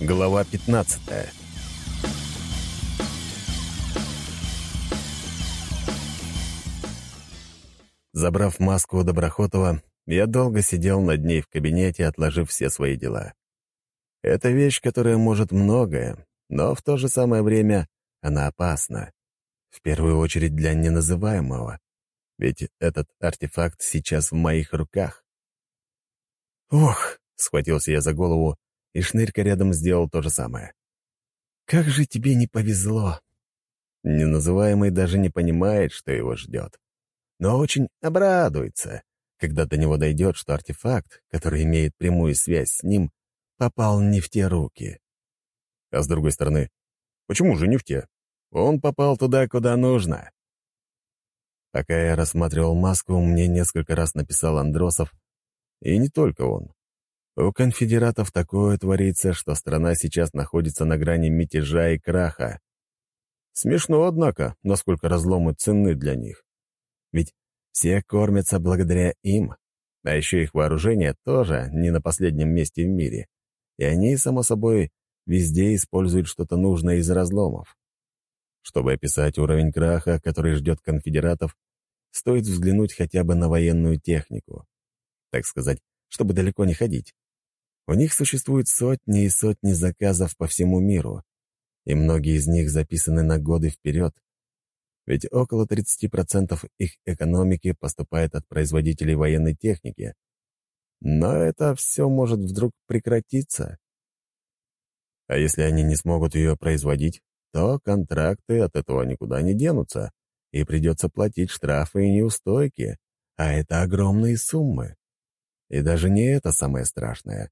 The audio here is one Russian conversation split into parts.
Глава 15 Забрав маску у Доброхотова, я долго сидел над ней в кабинете, отложив все свои дела. Это вещь, которая может многое, но в то же самое время она опасна. В первую очередь для неназываемого. Ведь этот артефакт сейчас в моих руках. «Ох!» — схватился я за голову и шнырька рядом сделал то же самое. «Как же тебе не повезло!» Неназываемый даже не понимает, что его ждет. Но очень обрадуется, когда до него дойдет, что артефакт, который имеет прямую связь с ним, попал не в те руки. А с другой стороны, почему же не в те? Он попал туда, куда нужно. Пока я рассматривал маску, мне несколько раз написал Андросов, и не только он. У конфедератов такое творится, что страна сейчас находится на грани мятежа и краха. Смешно, однако, насколько разломы ценны для них. Ведь все кормятся благодаря им, а еще их вооружение тоже не на последнем месте в мире. И они, само собой, везде используют что-то нужное из разломов. Чтобы описать уровень краха, который ждет конфедератов, стоит взглянуть хотя бы на военную технику. Так сказать, чтобы далеко не ходить. У них существуют сотни и сотни заказов по всему миру, и многие из них записаны на годы вперед. Ведь около 30% их экономики поступает от производителей военной техники. Но это все может вдруг прекратиться. А если они не смогут ее производить, то контракты от этого никуда не денутся, и придется платить штрафы и неустойки, а это огромные суммы. И даже не это самое страшное.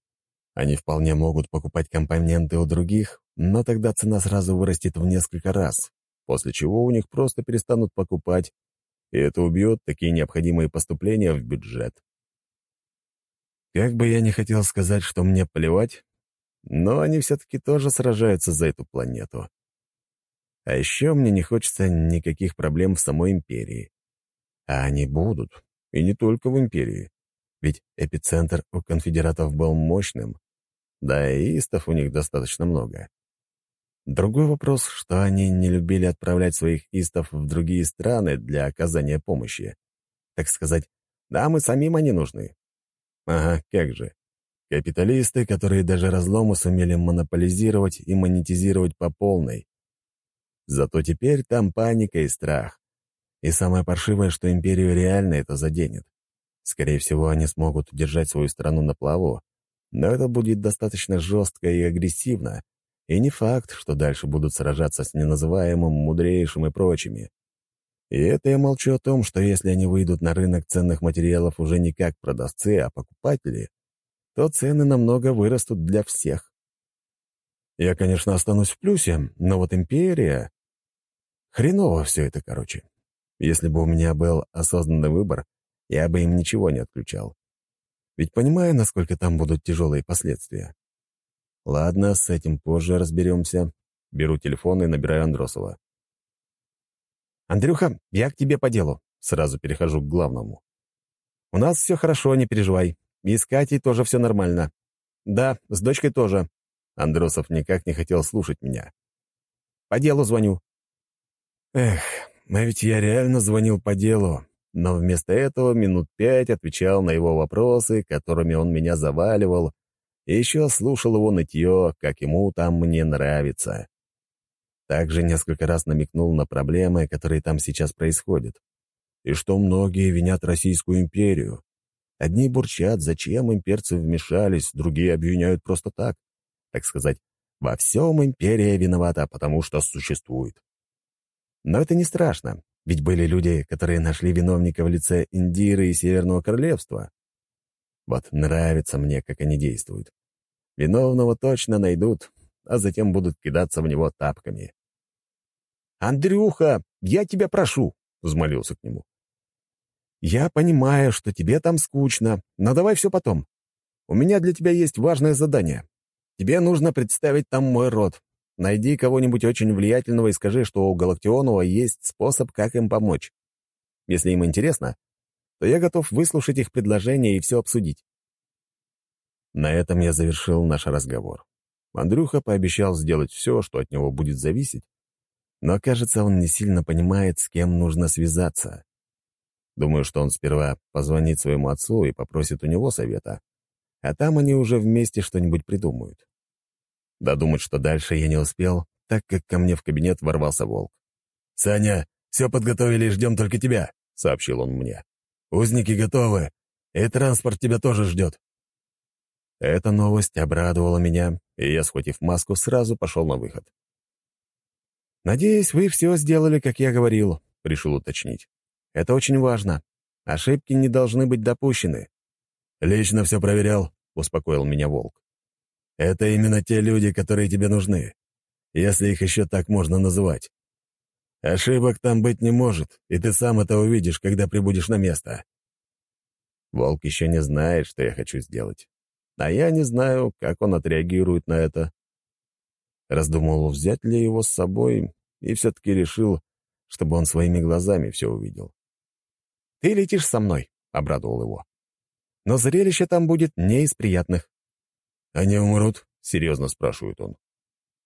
Они вполне могут покупать компоненты у других, но тогда цена сразу вырастет в несколько раз, после чего у них просто перестанут покупать, и это убьет такие необходимые поступления в бюджет. Как бы я ни хотел сказать, что мне плевать, но они все-таки тоже сражаются за эту планету. А еще мне не хочется никаких проблем в самой империи. А они будут, и не только в империи. Ведь эпицентр у конфедератов был мощным, да и истов у них достаточно много. Другой вопрос, что они не любили отправлять своих истов в другие страны для оказания помощи. Так сказать, нам и самим они нужны. Ага, как же. Капиталисты, которые даже разломы сумели монополизировать и монетизировать по полной. Зато теперь там паника и страх. И самое паршивое, что империю реально это заденет. Скорее всего, они смогут удержать свою страну на плаву, но это будет достаточно жестко и агрессивно, и не факт, что дальше будут сражаться с неназываемым, мудрейшим и прочими. И это я молчу о том, что если они выйдут на рынок ценных материалов уже не как продавцы, а покупатели, то цены намного вырастут для всех. Я, конечно, останусь в плюсе, но вот империя... Хреново все это, короче. Если бы у меня был осознанный выбор, я бы им ничего не отключал. Ведь понимаю, насколько там будут тяжелые последствия. Ладно, с этим позже разберемся. Беру телефон и набираю Андросова. «Андрюха, я к тебе по делу». Сразу перехожу к главному. «У нас все хорошо, не переживай. И с Катей тоже все нормально. Да, с дочкой тоже». Андросов никак не хотел слушать меня. «По делу звоню». Эх, а ведь я реально звонил по делу но вместо этого минут пять отвечал на его вопросы, которыми он меня заваливал, и еще слушал его нытье, как ему там мне нравится. Также несколько раз намекнул на проблемы, которые там сейчас происходят. И что многие винят Российскую империю. Одни бурчат, зачем имперцы вмешались, другие обвиняют просто так. Так сказать, во всем империя виновата, потому что существует. Но это не страшно. Ведь были люди, которые нашли виновника в лице Индиры и Северного Королевства. Вот нравится мне, как они действуют. Виновного точно найдут, а затем будут кидаться в него тапками. «Андрюха, я тебя прошу!» — взмолился к нему. «Я понимаю, что тебе там скучно, но давай все потом. У меня для тебя есть важное задание. Тебе нужно представить там мой род, Найди кого-нибудь очень влиятельного и скажи, что у Галактионова есть способ, как им помочь. Если им интересно, то я готов выслушать их предложение и все обсудить. На этом я завершил наш разговор. Андрюха пообещал сделать все, что от него будет зависеть, но, кажется, он не сильно понимает, с кем нужно связаться. Думаю, что он сперва позвонит своему отцу и попросит у него совета, а там они уже вместе что-нибудь придумают. Додумать, что дальше я не успел, так как ко мне в кабинет ворвался волк. «Саня, все подготовили и ждем только тебя», — сообщил он мне. «Узники готовы, и транспорт тебя тоже ждет». Эта новость обрадовала меня, и я, схватив маску, сразу пошел на выход. «Надеюсь, вы все сделали, как я говорил», — решил уточнить. «Это очень важно. Ошибки не должны быть допущены». «Лично все проверял», — успокоил меня Волк. «Это именно те люди, которые тебе нужны, если их еще так можно называть. Ошибок там быть не может, и ты сам это увидишь, когда прибудешь на место». Волк еще не знает, что я хочу сделать. А я не знаю, как он отреагирует на это. Раздумывал, взять ли его с собой, и все-таки решил, чтобы он своими глазами все увидел. «Ты летишь со мной», — обрадовал его. «Но зрелище там будет не из приятных». «Они умрут?» — серьезно спрашивает он.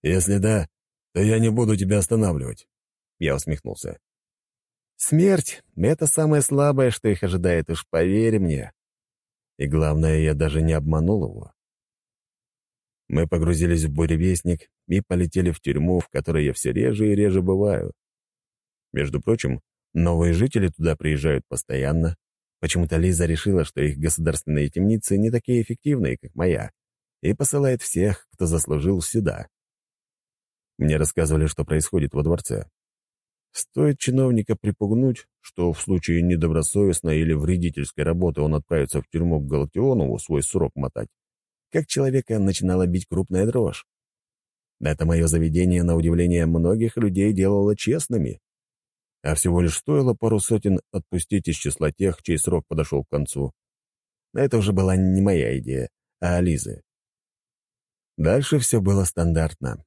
«Если да, то я не буду тебя останавливать». Я усмехнулся. «Смерть — это самое слабое, что их ожидает, уж поверь мне. И главное, я даже не обманул его. Мы погрузились в буревестник и полетели в тюрьму, в которой я все реже и реже бываю. Между прочим, новые жители туда приезжают постоянно. Почему-то Лиза решила, что их государственные темницы не такие эффективные, как моя, и посылает всех, кто заслужил, сюда. Мне рассказывали, что происходит во дворце. Стоит чиновника припугнуть, что в случае недобросовестной или вредительской работы он отправится в тюрьму к Галактионову свой срок мотать, как человека начинала бить крупная дрожь. Это мое заведение, на удивление многих людей, делало честными. А всего лишь стоило пару сотен отпустить из числа тех, чей срок подошел к концу. Это уже была не моя идея, а Ализы. Дальше все было стандартно.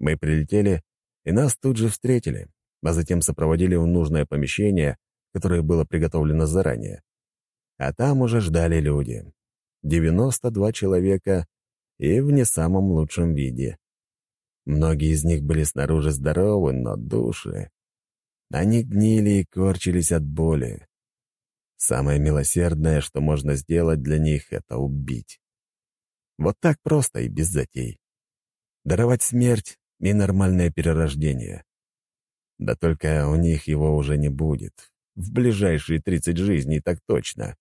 Мы прилетели, и нас тут же встретили а затем сопроводили в нужное помещение, которое было приготовлено заранее. А там уже ждали люди. 92 человека и в не самом лучшем виде. Многие из них были снаружи здоровы, но души. Они гнили и корчились от боли. Самое милосердное, что можно сделать для них, — это убить. Вот так просто и без затей. Даровать смерть и нормальное перерождение. Да только у них его уже не будет. В ближайшие тридцать жизней так точно.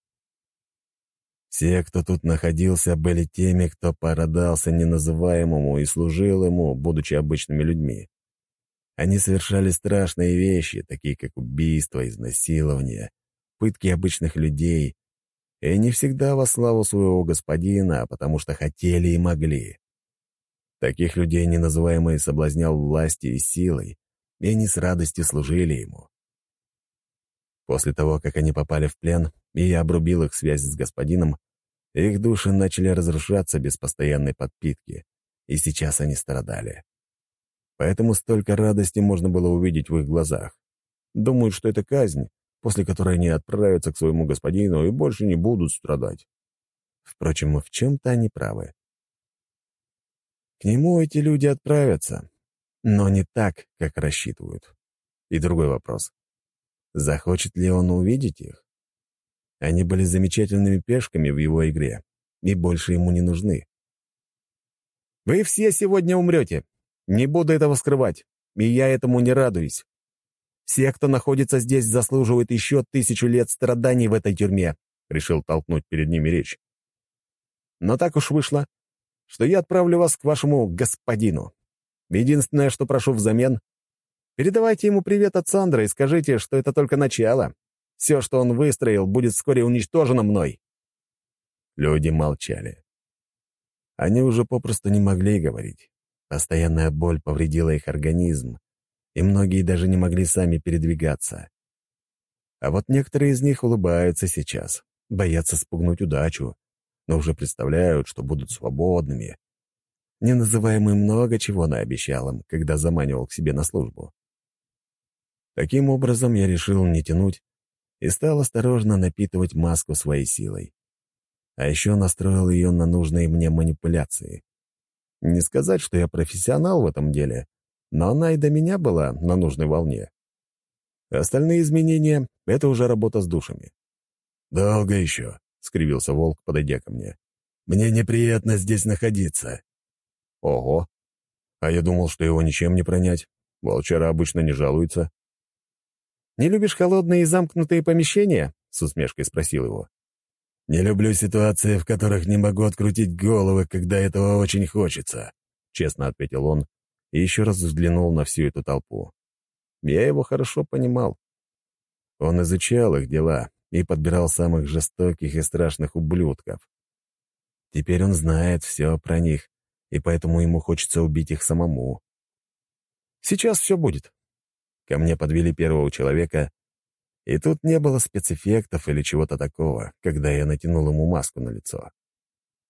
Все, кто тут находился, были теми, кто породался неназываемому и служил ему, будучи обычными людьми. Они совершали страшные вещи, такие как убийство, изнасилование, пытки обычных людей, и не всегда во славу своего господина, а потому что хотели и могли. Таких людей неназываемый соблазнял властью и силой, и они с радостью служили ему. После того, как они попали в плен, и я обрубил их связь с господином, их души начали разрушаться без постоянной подпитки, и сейчас они страдали. Поэтому столько радости можно было увидеть в их глазах. Думают, что это казнь, после которой они отправятся к своему господину и больше не будут страдать. Впрочем, в чем-то они правы. К нему эти люди отправятся, но не так, как рассчитывают. И другой вопрос. Захочет ли он увидеть их? Они были замечательными пешками в его игре, и больше ему не нужны. «Вы все сегодня умрете. Не буду этого скрывать, и я этому не радуюсь. Все, кто находится здесь, заслуживают еще тысячу лет страданий в этой тюрьме», — решил толкнуть перед ними речь. «Но так уж вышло, что я отправлю вас к вашему господину. Единственное, что прошу взамен, передавайте ему привет от Сандры и скажите, что это только начало. Все, что он выстроил, будет вскоре уничтожено мной». Люди молчали. Они уже попросту не могли говорить. Постоянная боль повредила их организм, и многие даже не могли сами передвигаться. А вот некоторые из них улыбаются сейчас, боятся спугнуть удачу, но уже представляют, что будут свободными, Неназываемый много чего наобещал им, когда заманивал к себе на службу. Таким образом, я решил не тянуть и стал осторожно напитывать маску своей силой. А еще настроил ее на нужные мне манипуляции. Не сказать, что я профессионал в этом деле, но она и до меня была на нужной волне. Остальные изменения — это уже работа с душами. «Долго еще», — скривился волк, подойдя ко мне. «Мне неприятно здесь находиться». «Ого! А я думал, что его ничем не пронять. Волчара обычно не жалуются». «Не любишь холодные и замкнутые помещения?» — с усмешкой спросил его. «Не люблю ситуации, в которых не могу открутить головы, когда этого очень хочется», — честно ответил он и еще раз взглянул на всю эту толпу. Я его хорошо понимал. Он изучал их дела и подбирал самых жестоких и страшных ублюдков. Теперь он знает все про них, и поэтому ему хочется убить их самому. Сейчас все будет. Ко мне подвели первого человека, и тут не было спецэффектов или чего-то такого, когда я натянул ему маску на лицо.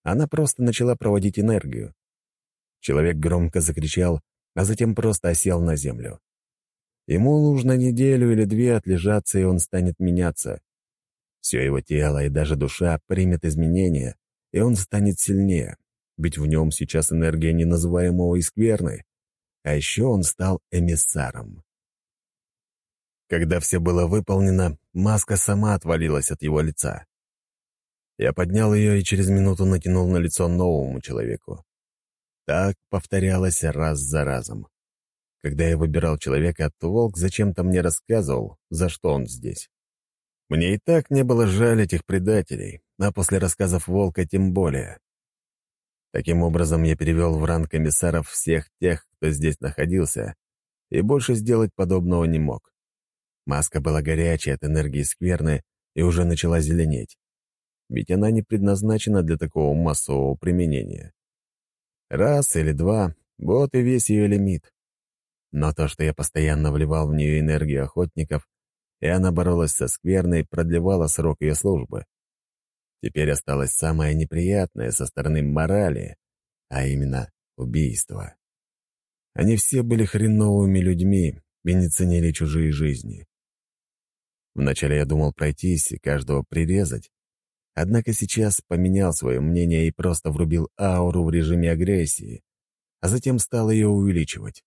Она просто начала проводить энергию. Человек громко закричал, а затем просто осел на землю. Ему нужно неделю или две отлежаться, и он станет меняться. Все его тело и даже душа примет изменения, и он станет сильнее, ведь в нем сейчас энергия неназываемого и. А еще он стал эмиссаром. Когда все было выполнено, маска сама отвалилась от его лица. Я поднял ее и через минуту натянул на лицо новому человеку. Так повторялось раз за разом. Когда я выбирал человека, то волк зачем-то мне рассказывал, за что он здесь. Мне и так не было жаль этих предателей, а после рассказов волка тем более. Таким образом, я перевел в ранг комиссаров всех тех, кто здесь находился, и больше сделать подобного не мог. Маска была горячей от энергии скверны и уже начала зеленеть. Ведь она не предназначена для такого массового применения. Раз или два — вот и весь ее лимит. Но то, что я постоянно вливал в нее энергию охотников, и она боролась со скверной, продлевала срок ее службы. Теперь осталось самое неприятное со стороны морали, а именно убийство. Они все были хреновыми людьми и не ценили чужие жизни. Вначале я думал пройтись и каждого прирезать, однако сейчас поменял свое мнение и просто врубил ауру в режиме агрессии, а затем стал ее увеличивать.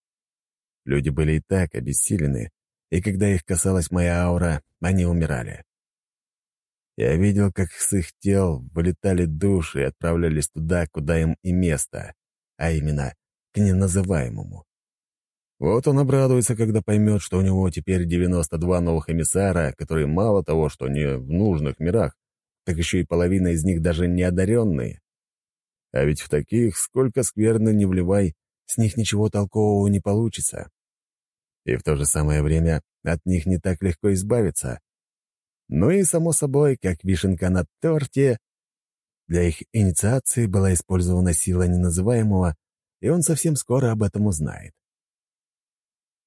Люди были и так обессилены, и когда их касалась моя аура, они умирали. Я видел, как с их тел вылетали души и отправлялись туда, куда им и место, а именно к неназываемому. Вот он обрадуется, когда поймет, что у него теперь 92 новых эмиссара, которые мало того, что не в нужных мирах, так еще и половина из них даже не одаренные. А ведь в таких, сколько скверно не вливай, с них ничего толкового не получится и в то же самое время от них не так легко избавиться. Ну и, само собой, как вишенка на торте, для их инициации была использована сила неназываемого, и он совсем скоро об этом узнает.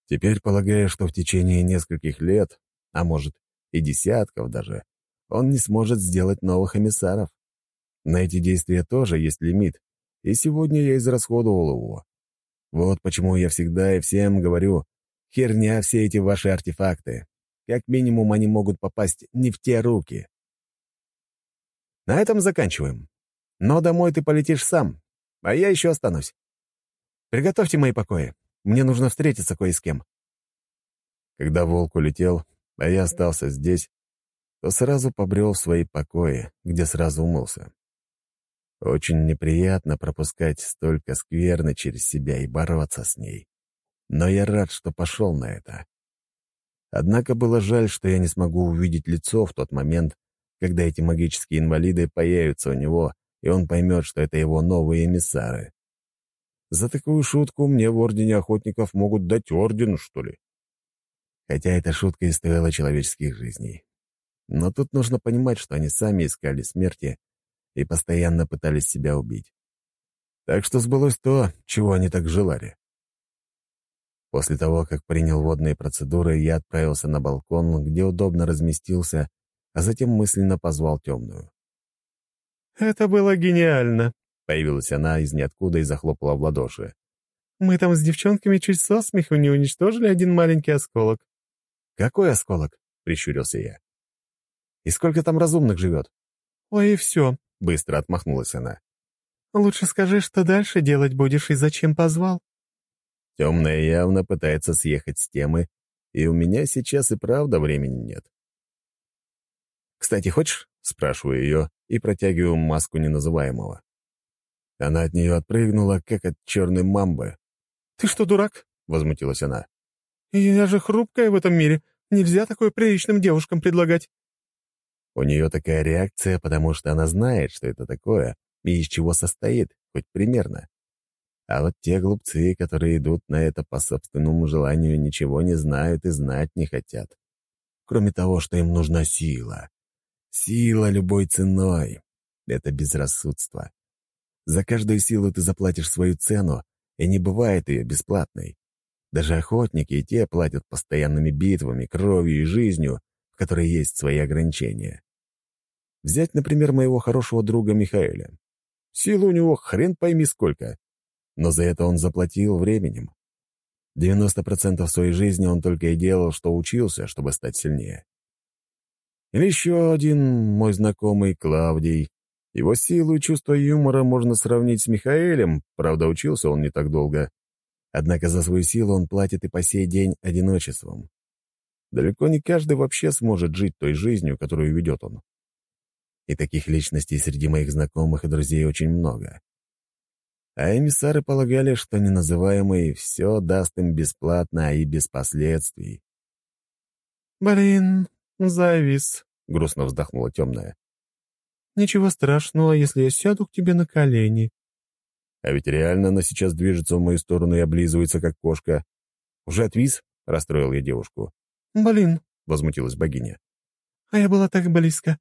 Теперь, полагая, что в течение нескольких лет, а может и десятков даже, он не сможет сделать новых эмиссаров. На эти действия тоже есть лимит, и сегодня я израсходовал его. Вот почему я всегда и всем говорю, Херня все эти ваши артефакты. Как минимум, они могут попасть не в те руки. На этом заканчиваем. Но домой ты полетишь сам, а я еще останусь. Приготовьте мои покои. Мне нужно встретиться кое с кем. Когда волк улетел, а я остался здесь, то сразу побрел в свои покои, где сразу умылся. Очень неприятно пропускать столько скверны через себя и бороться с ней но я рад, что пошел на это. Однако было жаль, что я не смогу увидеть лицо в тот момент, когда эти магические инвалиды появятся у него, и он поймет, что это его новые эмиссары. За такую шутку мне в Ордене Охотников могут дать орден, что ли. Хотя эта шутка и стоила человеческих жизней. Но тут нужно понимать, что они сами искали смерти и постоянно пытались себя убить. Так что сбылось то, чего они так желали. После того, как принял водные процедуры, я отправился на балкон, где удобно разместился, а затем мысленно позвал темную. «Это было гениально!» — появилась она из ниоткуда и захлопала в ладоши. «Мы там с девчонками чуть со смеху не уничтожили один маленький осколок». «Какой осколок?» — прищурился я. «И сколько там разумных живет?» «Ой, и все», — быстро отмахнулась она. Лучше скажи, что дальше делать будешь и зачем позвал. Темная явно пытается съехать с темы, и у меня сейчас и правда времени нет. «Кстати, хочешь?» — спрашиваю ее и протягиваю маску неназываемого. Она от нее отпрыгнула, как от черной мамбы. «Ты что, дурак?» — возмутилась она. «Я же хрупкая в этом мире. Нельзя такое приличным девушкам предлагать». У нее такая реакция, потому что она знает, что это такое и из чего состоит, хоть примерно. А вот те глупцы, которые идут на это по собственному желанию, ничего не знают и знать не хотят. Кроме того, что им нужна сила. Сила любой ценой. Это безрассудство. За каждую силу ты заплатишь свою цену, и не бывает ее бесплатной. Даже охотники и те платят постоянными битвами, кровью и жизнью, которой есть свои ограничения. Взять, например, моего хорошего друга Михаэля. Силы у него хрен пойми сколько. Но за это он заплатил временем. 90% своей жизни он только и делал, что учился, чтобы стать сильнее. Или еще один мой знакомый Клавдий. Его силу и чувство юмора можно сравнить с Михаэлем, правда, учился он не так долго. Однако за свою силу он платит и по сей день одиночеством. Далеко не каждый вообще сможет жить той жизнью, которую ведет он. И таких личностей среди моих знакомых и друзей очень много. А эмиссары полагали, что неназываемый все даст им бесплатно и без последствий. «Блин, завис», — грустно вздохнула темная. «Ничего страшного, если я сяду к тебе на колени». А ведь реально она сейчас движется в мою сторону и облизывается, как кошка. «Уже отвис?» — расстроил я девушку. «Блин», — возмутилась богиня. «А я была так близко.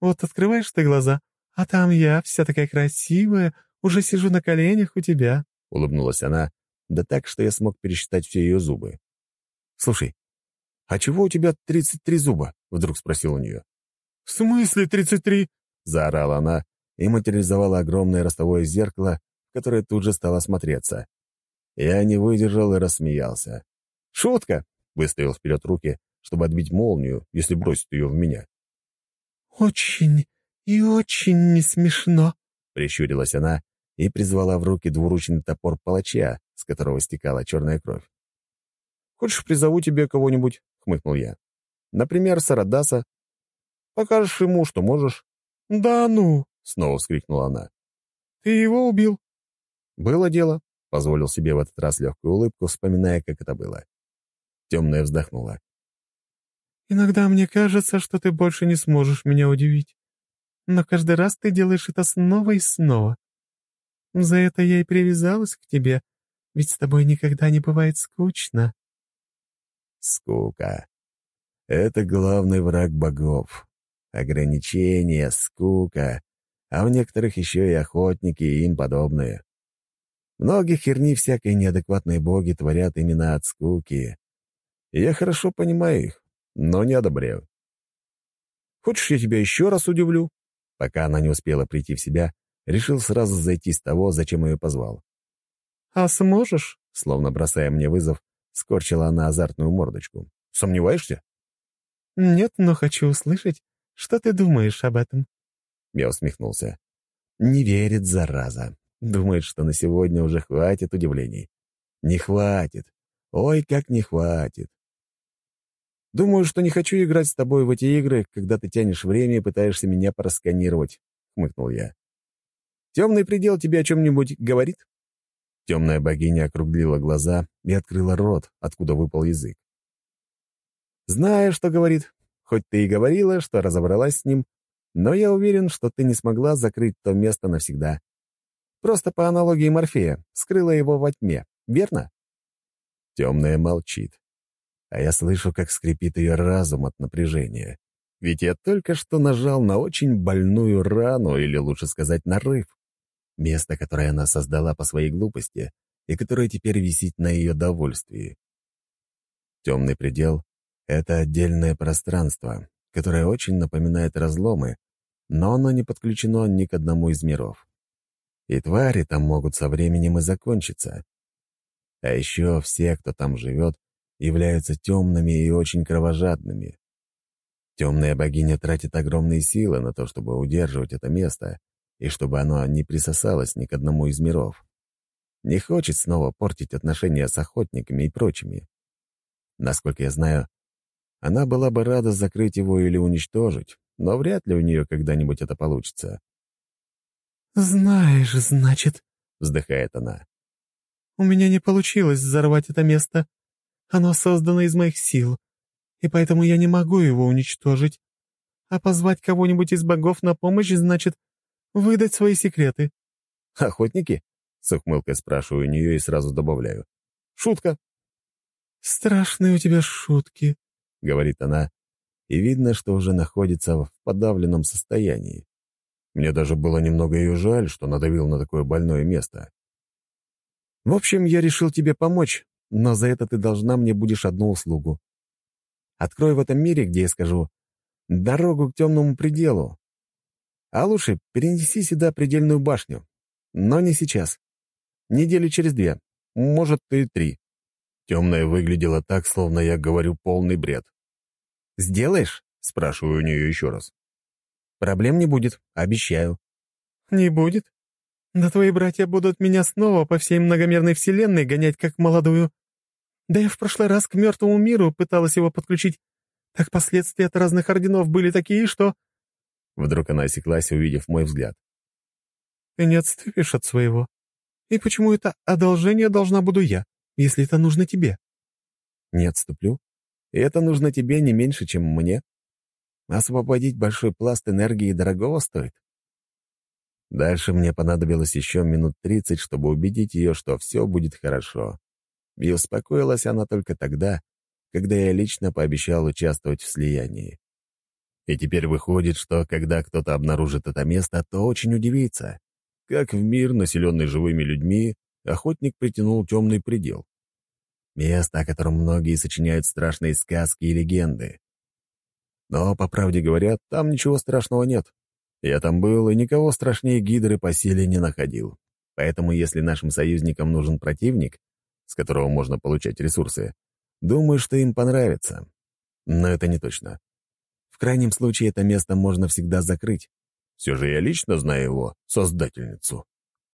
Вот открываешь ты глаза, а там я, вся такая красивая, уже сижу на коленях у тебя», — улыбнулась она, да так, что я смог пересчитать все ее зубы. «Слушай, а чего у тебя тридцать три зуба?» — вдруг спросил у нее. «В смысле тридцать три?» — заорала она и материализовала огромное ростовое зеркало, которое тут же стало смотреться. Я не выдержал и рассмеялся. «Шутка!» — выставил вперед руки, чтобы отбить молнию, если бросить ее в меня. «Очень и очень не смешно», — прищурилась она и призвала в руки двуручный топор палача, с которого стекала черная кровь. «Хочешь, призову тебе кого-нибудь?» — хмыкнул я. «Например, Сарадаса. Покажешь ему, что можешь». «Да ну!» — снова вскрикнула она. «Ты его убил?» «Было дело», — позволил себе в этот раз легкую улыбку, вспоминая, как это было. Темная вздохнула. Иногда мне кажется, что ты больше не сможешь меня удивить. Но каждый раз ты делаешь это снова и снова. За это я и привязалась к тебе, ведь с тобой никогда не бывает скучно. Скука. Это главный враг богов. Ограничения, скука, а у некоторых еще и охотники и им подобные. Многих херни всякой неадекватные боги творят именно от скуки. И я хорошо понимаю их но не одобряю. Хочешь, я тебя еще раз удивлю?» Пока она не успела прийти в себя, решил сразу зайти с того, зачем ее позвал. «А сможешь?» — словно бросая мне вызов, скорчила она азартную мордочку. «Сомневаешься?» «Нет, но хочу услышать, что ты думаешь об этом?» Я усмехнулся. «Не верит, зараза. Думает, что на сегодня уже хватит удивлений. Не хватит. Ой, как не хватит. Думаю, что не хочу играть с тобой в эти игры, когда ты тянешь время и пытаешься меня просканировать», — хмыкнул я. «Темный предел тебе о чем-нибудь говорит?» Темная богиня округлила глаза и открыла рот, откуда выпал язык. «Знаю, что говорит. Хоть ты и говорила, что разобралась с ним, но я уверен, что ты не смогла закрыть то место навсегда. Просто по аналогии Морфея, скрыла его во тьме, верно?» Темная молчит а я слышу, как скрипит ее разум от напряжения. Ведь я только что нажал на очень больную рану, или лучше сказать, нарыв. Место, которое она создала по своей глупости и которое теперь висит на ее довольствии. Темный предел — это отдельное пространство, которое очень напоминает разломы, но оно не подключено ни к одному из миров. И твари там могут со временем и закончиться. А еще все, кто там живет, являются темными и очень кровожадными. Темная богиня тратит огромные силы на то, чтобы удерживать это место, и чтобы оно не присосалось ни к одному из миров. Не хочет снова портить отношения с охотниками и прочими. Насколько я знаю, она была бы рада закрыть его или уничтожить, но вряд ли у нее когда-нибудь это получится. «Знаешь, значит», — вздыхает она. «У меня не получилось взорвать это место. Оно создано из моих сил, и поэтому я не могу его уничтожить. А позвать кого-нибудь из богов на помощь значит выдать свои секреты». «Охотники?» — с ухмылкой спрашиваю у нее и сразу добавляю. «Шутка». «Страшные у тебя шутки», — говорит она, и видно, что уже находится в подавленном состоянии. Мне даже было немного ее жаль, что надавил на такое больное место. «В общем, я решил тебе помочь, но за это ты должна мне будешь одну услугу. Открой в этом мире, где я скажу, дорогу к темному пределу. А лучше перенеси сюда предельную башню. Но не сейчас. Недели через две, может, и три. Темная выглядела так, словно я говорю полный бред. «Сделаешь?» — спрашиваю у нее еще раз. «Проблем не будет, обещаю». «Не будет? Да твои братья будут меня снова по всей многомерной вселенной гонять как молодую. Да я в прошлый раз к мертвому миру пыталась его подключить. Так последствия от разных орденов были такие, что...» Вдруг она осеклась, увидев мой взгляд. «Ты не отступишь от своего. И почему это одолжение должна буду я?» если это нужно тебе». «Не отступлю. И это нужно тебе не меньше, чем мне. Освободить большой пласт энергии дорогого стоит». Дальше мне понадобилось еще минут тридцать, чтобы убедить ее, что все будет хорошо. И успокоилась она только тогда, когда я лично пообещал участвовать в слиянии. И теперь выходит, что когда кто-то обнаружит это место, то очень удивится, как в мир, населенный живыми людьми, охотник притянул темный предел. Место, о котором многие сочиняют страшные сказки и легенды. Но, по правде говоря, там ничего страшного нет. Я там был, и никого страшнее гидры по силе не находил. Поэтому, если нашим союзникам нужен противник, с которого можно получать ресурсы, думаю, что им понравится. Но это не точно. В крайнем случае, это место можно всегда закрыть. Все же я лично знаю его, создательницу.